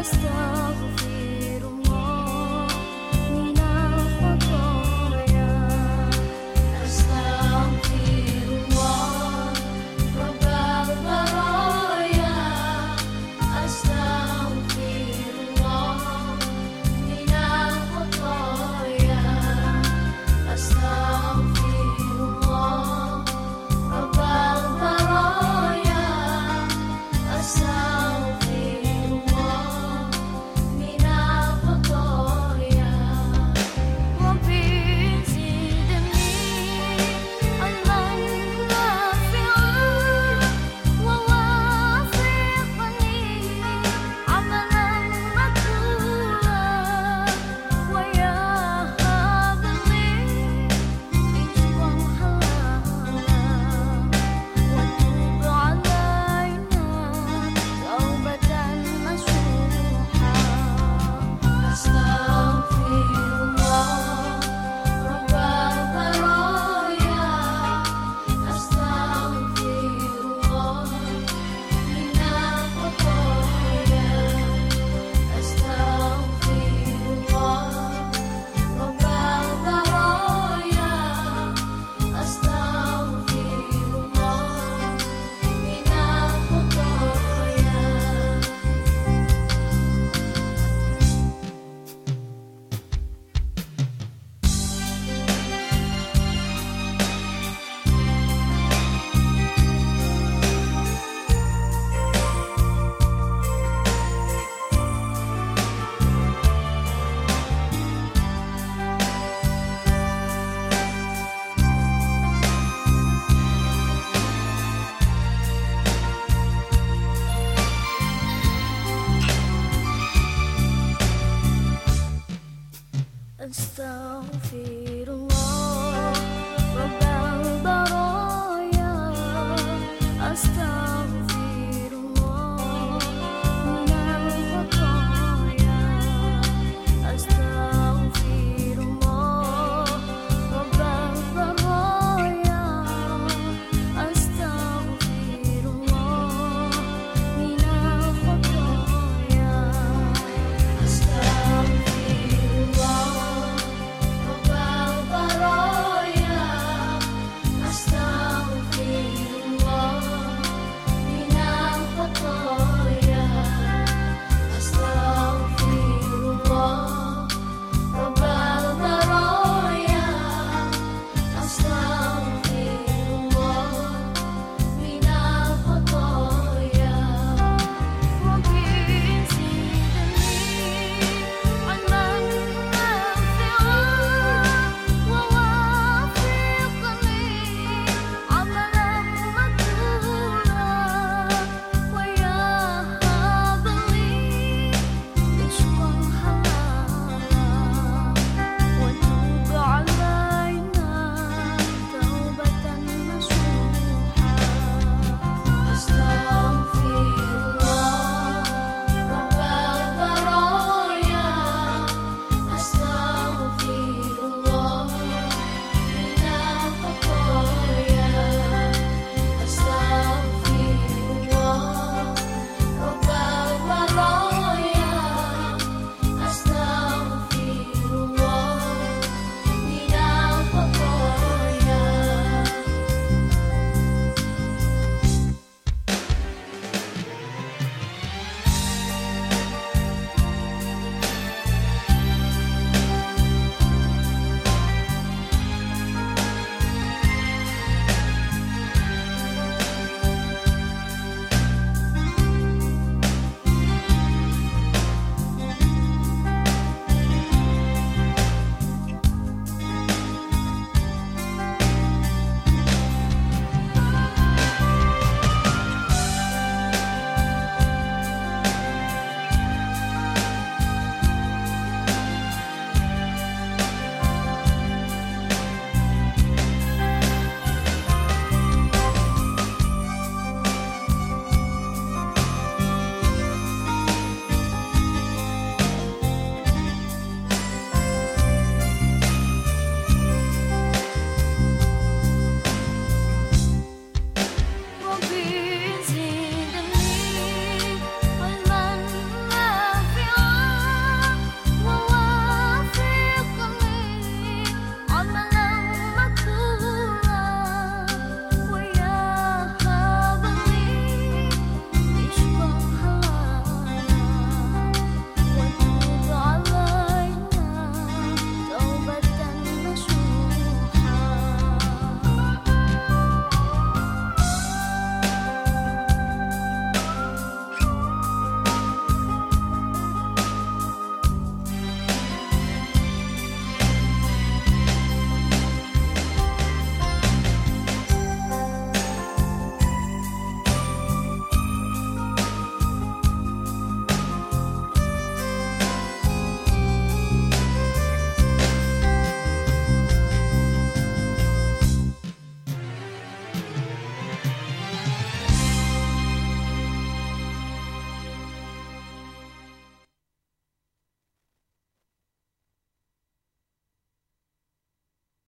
أستغفر